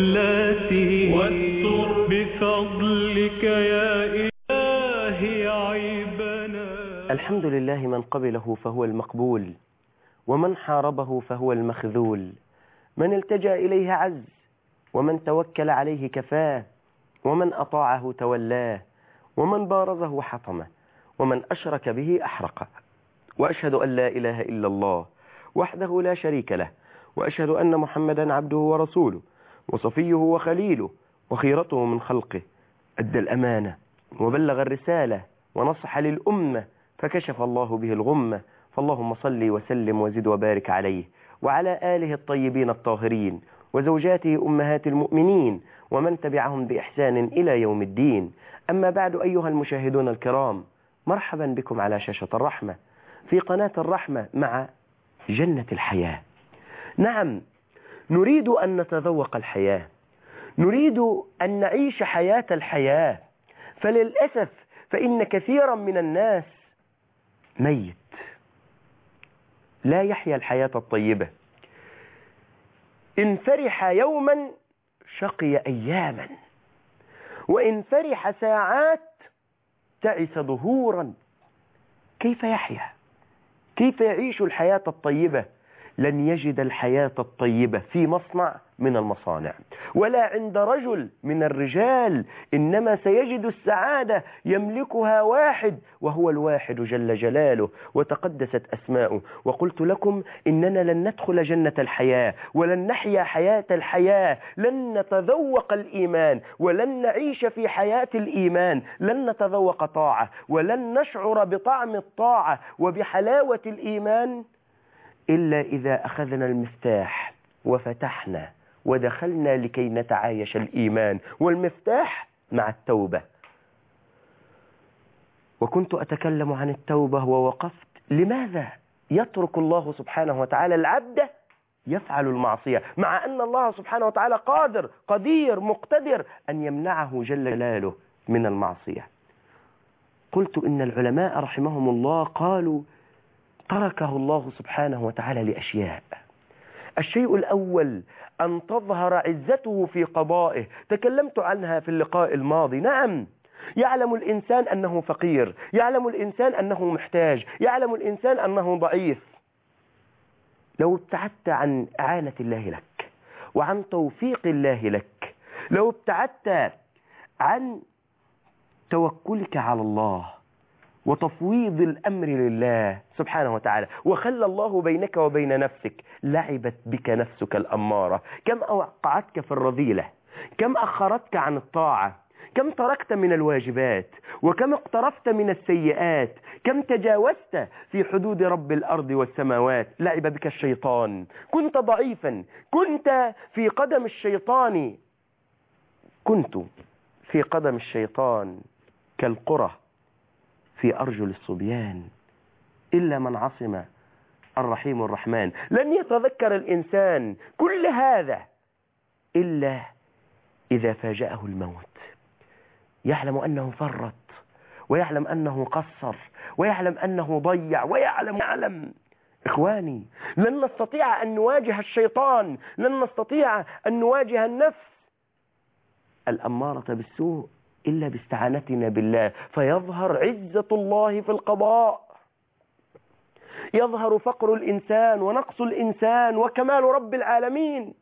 التي بفضلك يا إلهي عيبنا. الحمد لله من قبله فهو المقبول ومن حاربه فهو المخذول. من التجأ إليه عز ومن توكل عليه كفاه ومن أطاعه تولاه ومن بارزه حطمه ومن أشرك به أحرقه. وأشهد أن لا إله إلا الله وحده لا شريك له وأشهد أن محمدا عبده ورسوله. وصفيه وخليله وخيرته من خلقه. أدى الأمانة وبلغ الرسالة ونصح للأمة فكشف الله به الغمة. فاللهم صل وسلم وزد وبارك عليه وعلى آله الطيبين الطاهرين وزوجاته أمهات المؤمنين ومن تبعهم بإحسان إلى يوم الدين. أما بعد أيها المشاهدون الكرام مرحبا بكم على شاشة الرحمة في قناة الرحمة مع جنة الحياة. نعم نريد أن نتذوق الحياة. نريد أن نعيش حياة الحياة. فللأسف فإن كثيرا من الناس ميت. لا يحيا الحياة الطيبة. إن فرح يوما شقي أياما. وإن فرح ساعات تعس ظهورا. كيف يحيا؟ كيف يعيش الحياة الطيبة؟ لن يجد الحياة الطيبة في مصنع من المصانع. ولا عند رجل من الرجال إنما سيجد السعادة يملكها واحد وهو الواحد جل جلاله وتقدست أسماؤه. وقلت لكم إننا لن ندخل جنة الحياة ولن نحيا حياة الحياة لن نتذوق الإيمان ولن نعيش في حياة الإيمان لن نتذوق طاعة ولن نشعر بطعم الطاعة وبحلاوة الإيمان إلا إذا أخذنا المفتاح وفتحنا ودخلنا لكي نتعايش الإيمان والمفتاح مع التوبة. وكنت أتكلم عن التوبة ووقفت. لماذا يترك الله سبحانه وتعالى العبد يفعل المعصية؟ مع أن الله سبحانه وتعالى قادر قدير مقتدر أن يمنعه جل جلاله من المعصية. قلت إن العلماء رحمهم الله قالوا تركه الله سبحانه وتعالى لأشياء. الشيء الأول أن تظهر عزته في قضائه. تكلمت عنها في اللقاء الماضي. نعم يعلم الإنسان أنه فقير يعلم الإنسان أنه محتاج يعلم الإنسان أنه ضعيف. لو ابتعدت عن إعانة الله لك وعن توفيق الله لك لو ابتعدت عن توكلك على الله وتفويض الأمر لله سبحانه وتعالى. وخلى الله بينك وبين نفسك لعبت بك نفسك الأمارة. كم أوقعتك في الرذيلة؟ كم أخرتك عن الطاعة؟ كم تركت من الواجبات؟ وكم اقترفت من السيئات؟ كم تجاوزت في حدود رب الأرض والسماوات؟ لعب بك الشيطان. كنت ضعيفا. كنت في قدم الشيطان. كنت في قدم الشيطان كالقرى. في أرجل الصبيان إلا من عصم الرحيم الرحمن. لن يتذكر الإنسان كل هذا إلا إذا فاجأه الموت. يعلم أنه فرط ويعلم أنه قصر ويعلم أنه ضيع ويعلم يعلم. إخواني لن نستطيع أن نواجه الشيطان لن نستطيع أن نواجه النفس. الأمارة بالسوء إلا باستعانتنا بالله. فيظهر عزة الله في القضاء. يظهر فقر الإنسان ونقص الإنسان وكمال رب العالمين.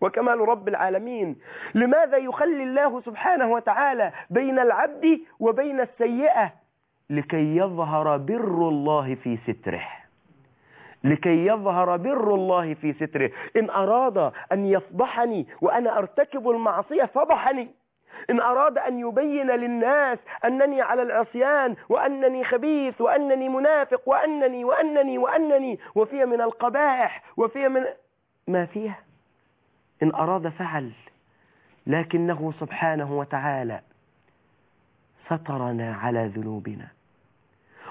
وكمال رب العالمين. لماذا يخلي الله سبحانه وتعالى بين العبد وبين السيئة؟ لكي يظهر بر الله في ستره. لكي يظهر بر الله في ستره. إن أراد أن يفضحني وأنا أرتكب المعصية فضحني. إن أراد أن يبين للناس أنني على العصيان وأنني خبيث وأنني منافق وأنني وأنني وأنني وفي من القبائح وفي من ما فيها؟ إن أراد فعل لكنه سبحانه وتعالى سترنا على ذنوبنا.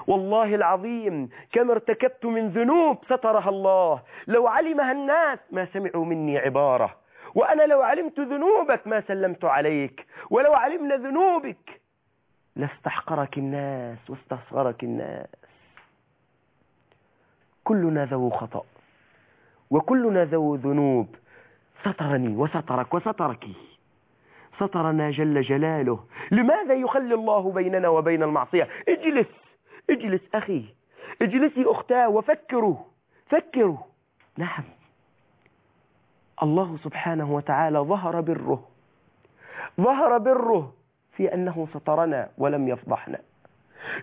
والله العظيم كم ارتكبت من ذنوب سترها الله. لو علمها الناس ما سمعوا مني عبارة. وأنا لو علمت ذنوبك ما سلمت عليك ولو علمنا ذنوبك لاستحقرك الناس واستصغرك الناس. كلنا ذو خطأ وكلنا ذو ذنوب. سترني وسترك وسترك سترنا جل جلاله. لماذا يخلي الله بيننا وبين المعصية؟ اجلس اجلس أخي اجلسي أختاه وفكروا فكروا نعم. الله سبحانه وتعالى ظهر بره. ظهر بره في أنه سترنا ولم يفضحنا.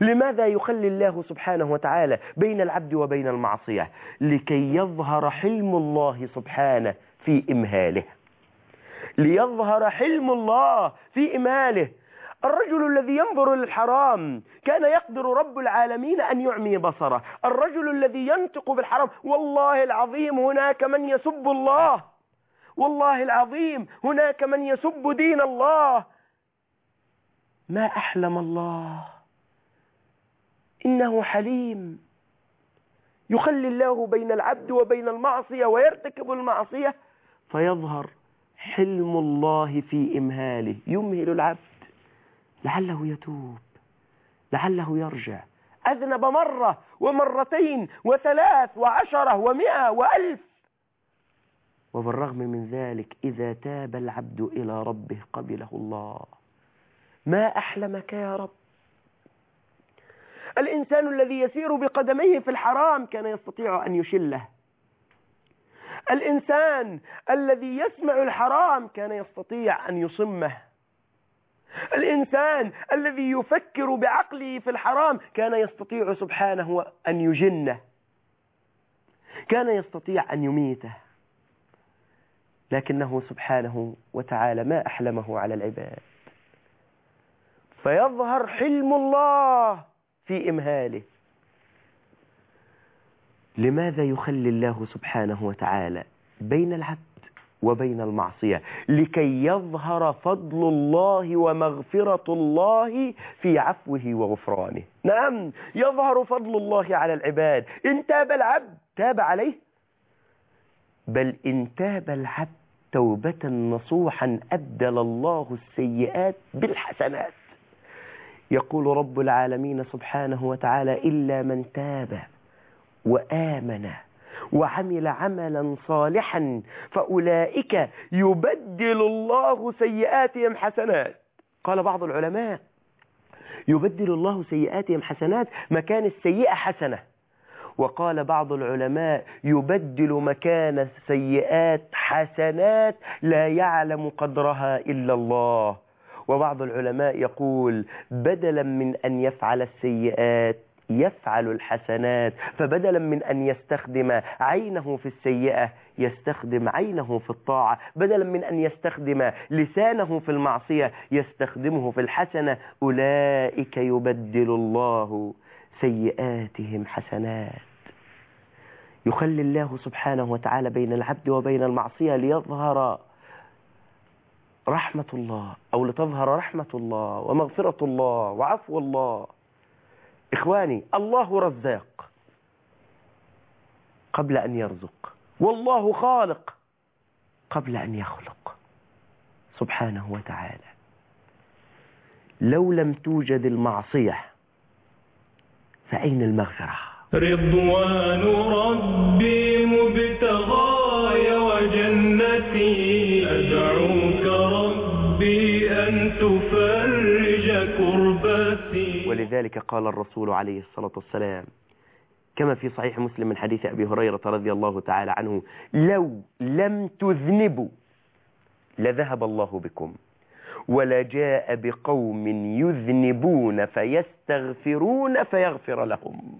لماذا يخلي الله سبحانه وتعالى بين العبد وبين المعصية؟ لكي يظهر حلم الله سبحانه في إمهاله. ليظهر حلم الله في إمهاله. الرجل الذي ينظر للحرام كان يقدر رب العالمين أن يعمي بصره. الرجل الذي ينطق بالحرام والله العظيم هناك من يسب الله. والله العظيم هناك من يسب دين الله. ما أحلم الله. إنه حليم. يخلي الله بين العبد وبين المعصية ويرتكب المعصية فيظهر حلم الله في إمهاله. يمهل العبد. لعله يتوب. لعله يرجع. أذنب مرة ومرتين وثلاث وعشرة ومئة وألف. وبالرغم من ذلك إذا تاب العبد إلى ربه قبله الله. ما أحلمك يا رب؟ الإنسان الذي يسير بقدميه في الحرام كان يستطيع أن يشله. الإنسان الذي يسمع الحرام كان يستطيع أن يصمه. الإنسان الذي يفكر بعقله في الحرام كان يستطيع سبحانه أن يجنه. كان يستطيع أن يميته. لكنه سبحانه وتعالى ما أحلمه على العباد. فيظهر حلم الله في إمهاله. لماذا يخلي الله سبحانه وتعالى بين العبد وبين المعصية؟ لكي يظهر فضل الله ومغفرة الله في عفوه وغفرانه. نعم يظهر فضل الله على العباد. إن تاب العبد تاب عليه. بل إن تاب العبد توبة نصوحا أبدل الله السيئات بالحسنات. يقول رب العالمين سبحانه وتعالى إلا من تاب وآمن وعمل عملا صالحا فأولئك يبدل الله سيئاتهم حسنات. قال بعض العلماء يبدل الله سيئاتهم حسنات مكان السيئة حسنة. وقال بعض العلماء يبدل مكان السيئات حسنات لا يعلم قدرها إلا الله. وبعض العلماء يقول بدلا من أن يفعل السيئات يفعل الحسنات فبدلا من أن يستخدم عينه في السيئة يستخدم عينه في الطاعة بدلا من أن يستخدم لسانه في المعصية يستخدمه في الحسنة. أولئك يبدل الله سيئاتهم حسنات. يخلي الله سبحانه وتعالى بين العبد وبين المعصية ليظهر رحمة الله أو لتظهر رحمة الله ومغفرة الله وعفو الله. إخواني الله رزاق قبل أن يرزق والله خالق قبل أن يخلق سبحانه وتعالى. لو لم توجد المعصية فأين المغفرة؟ رضوان ربي مبتغاي وجنتي. أدعوك ربي أن تفرج كربتي. ولذلك قال الرسول عليه الصلاة والسلام كما في صحيح مسلم من حديث أبي هريرة رضي الله تعالى عنه لو لم تذنبوا لذهب الله بكم. ولجاء بقوم يذنبون فيستغفرون فيغفر لهم.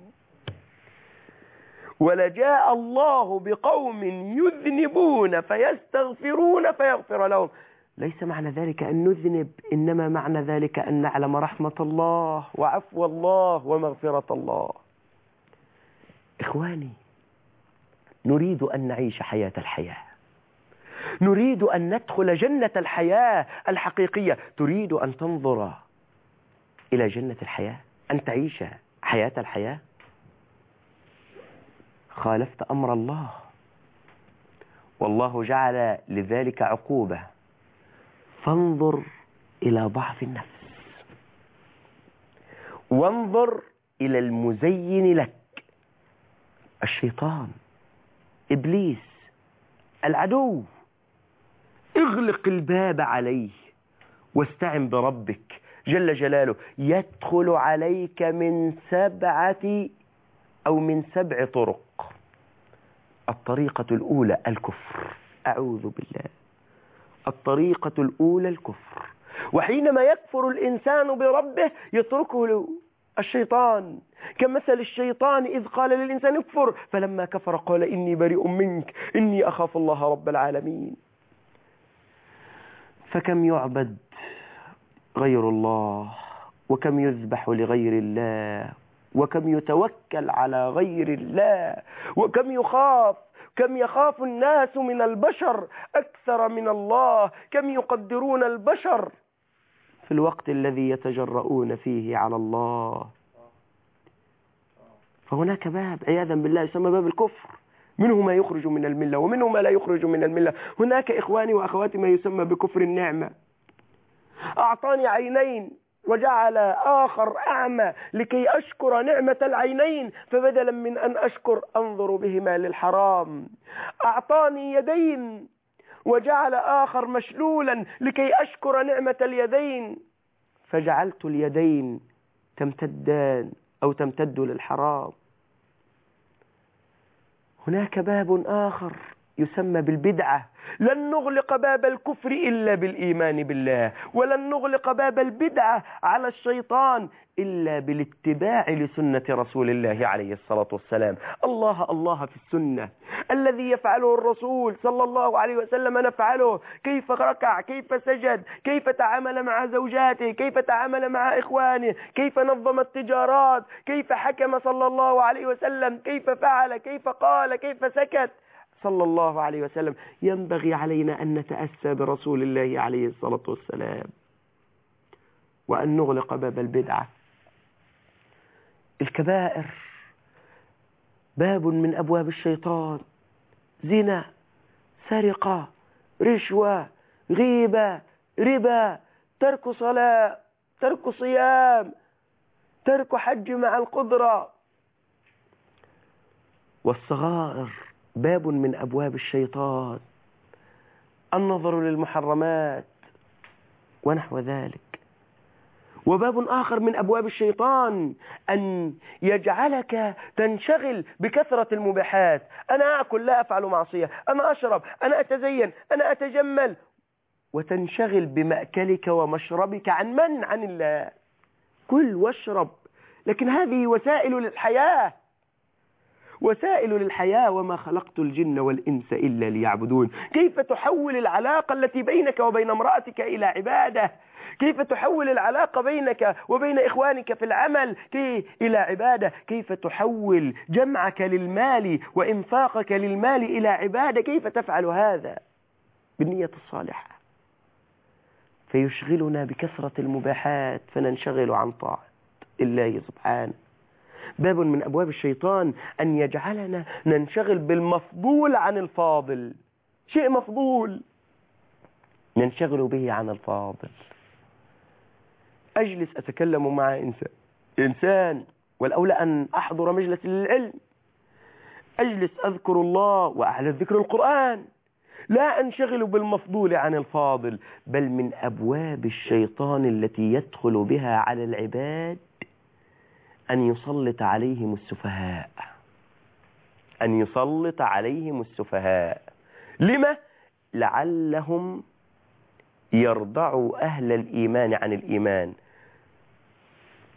ولجاء الله بقوم يذنبون فيستغفرون فيغفر لهم. ليس معنى ذلك أن نذنب إنما معنى ذلك أن نعلم رحمة الله وعفو الله ومغفرة الله. إخواني نريد أن نعيش حياة الحياة. نريد أن ندخل جنة الحياة الحقيقية. تريد أن تنظر إلى جنة الحياة؟ أن تعيش حياة الحياة؟ خالفت أمر الله. والله جعل لذلك عقوبة. فانظر إلى ضعف النفس. وانظر إلى المزين لك. الشيطان إبليس العدو. اغلق الباب عليه واستعن بربك جل جلاله. يدخل عليك من سبعة أو من سبع طرق. الطريقة الأولى الكفر. أعوذ بالله. الطريقة الأولى الكفر. وحينما يكفر الإنسان بربه يتركه الشيطان. كمثل الشيطان إذ قال للإنسان اكفر فلما كفر قال إني بريء منك إني أخاف الله رب العالمين. فكم يعبد غير الله؟ وكم يذبح لغير الله؟ وكم يتوكل على غير الله؟ وكم يخاف؟ كم يخاف الناس من البشر أكثر من الله؟ كم يقدرون البشر في الوقت الذي يتجرؤون فيه على الله؟ فهناك باب عياذا بالله يسمى باب الكفر. منه ما يخرج من الملة ومنه ما لا يخرج من الملة. هناك إخواني وأخواتي ما يسمى بكفر النعمة. أعطاني عينين وجعل آخر أعمى لكي أشكر نعمة العينين فبدلا من أن أشكر أنظر بهما للحرام. أعطاني يدين وجعل آخر مشلولا لكي أشكر نعمة اليدين. فجعلت اليدين تمتدان أو تمتد للحرام. هناك باب آخر. يسمى بالبدعة. لن نغلق باب الكفر إلا بالإيمان بالله ولن نغلق باب البدعة على الشيطان إلا بالاتباع لسنة رسول الله عليه الصلاة والسلام. الله الله في السنة. الذي يفعله الرسول صلى الله عليه وسلم نفعله. كيف ركع كيف سجد كيف تعامل مع زوجاته كيف تعامل مع إخوانه كيف نظم التجارات كيف حكم صلى الله عليه وسلم كيف فعل كيف قال كيف سكت. صلى الله عليه وسلم ينبغي علينا أن نتأسى برسول الله عليه الصلاة والسلام وأن نغلق باب البدعة. الكبائر باب من أبواب الشيطان زنا سرقة رشوة غيبة ربا ترك صلاة ترك صيام ترك حج مع القدرة. والصغائر باب من أبواب الشيطان. النظر للمحرمات ونحو ذلك. وباب آخر من أبواب الشيطان أن يجعلك تنشغل بكثرة المباحات. أنا أكل لا أفعل معصية. أنا أشرب أنا أتزين أنا أتجمل. وتنشغل بمأكلك ومشربك عن من؟ عن الله. كل واشرب. لكن هذه وسائل للحياة. وسائل للحياة وما خلقت الجن والإنس إلا ليعبدون. كيف تحول العلاقة التي بينك وبين امرأتك إلى عبادة؟ كيف تحول العلاقة بينك وبين إخوانك في العمل كي إلى عبادة؟ كيف تحول جمعك للمال وإنفاقك للمال إلى عبادة؟ كيف تفعل هذا بالنية الصالحة؟ فيشغلنا بكثرة المباحات فننشغل عن طاعة الله سبحانه. باب من أبواب الشيطان أن يجعلنا ننشغل بالمفضول عن الفاضل. شيء مفضول. ننشغل به عن الفاضل. أجلس أتكلم مع إنسان. إنسان والأولى أن أحضر مجلس للعلم. أجلس أذكر الله وأعلى ذكر القرآن. لا أنشغل بالمفضول عن الفاضل بل من أبواب الشيطان التي يدخل بها على العباد أن يسلط عليهم السفهاء. أن يسلط عليهم السفهاء. لما؟ لعلهم يرضعوا أهل الإيمان عن الإيمان.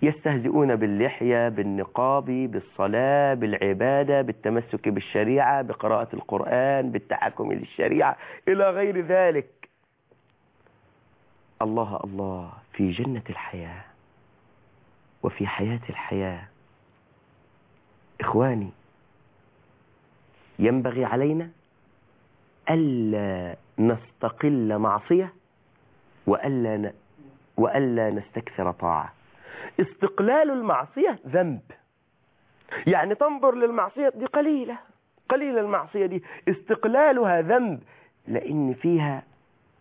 يستهزئون باللحية بالنقاب بالصلاة بالعبادة بالتمسك بالشريعة بقراءة القرآن بالتحكم للشريعة إلى غير ذلك. الله الله في جنة الحياة. وفي حياة الحياة. إخواني ينبغي علينا ألا نستقل معصية وألا. وألا نستكثر طاعة. استقلال المعصية ذنب. يعني تنظر للمعصية دي قليلة قليلة المعصية دي. استقلالها ذنب لأن فيها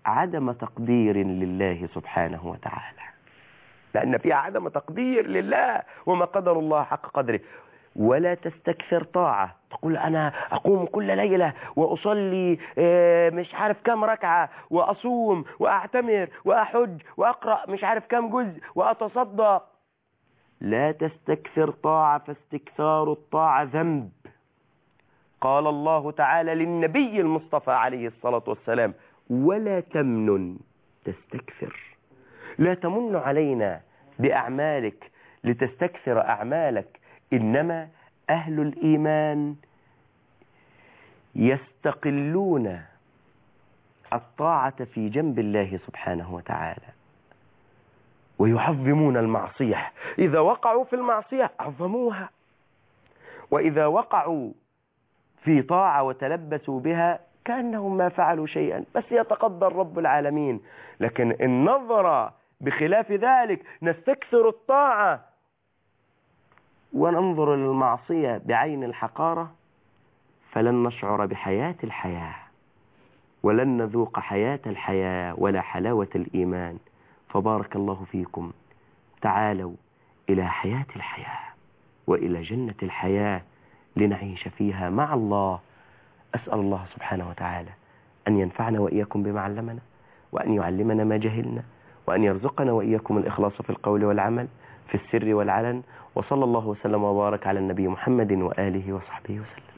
عدم تقدير لله سبحانه وتعالى. لأن فيها عدم تقدير لله وما قدر الله حق قدره. ولا تستكثر طاعة. تقول أنا أقوم كل ليلة وأصلي آه، مش عارف كم ركعة وأصوم وأعتمر وأحج وأقرأ مش عارف كم جزء وأتصدق لا تستكثر طاعة فاستكثار الطاعة ذنب. قال الله تعالى للنبي المصطفى عليه الصلاة والسلام ولا تمنن تستكثر. لا تمن علينا بأعمالك لتستكثر أعمالك إنما أهل الإيمان يستقلون الطاعة في جنب الله سبحانه وتعالى ويعظمون المعصية. إذا وقعوا في المعصية عظموها وإذا وقعوا في طاعة وتلبسوا بها كأنهم ما فعلوا شيئا بس يتقدر رب العالمين. لكن النظرة بخلاف ذلك نستكثر الطاعة. وننظر للمعصية بعين الحقارة فلن نشعر بحياة الحياة ولن نذوق حياة الحياة ولا حلاوة الإيمان. فبارك الله فيكم. تعالوا إلى حياة الحياة وإلى جنة الحياة لنعيش فيها مع الله. أسأل الله سبحانه وتعالى أن ينفعنا وإياكم بما علمنا وأن يعلمنا ما جهلنا وأن يرزقنا وإياكم الإخلاص في القول والعمل في السر والعلن وصلى الله وسلم وبارك على النبي محمد وآله وصحبه وسلم.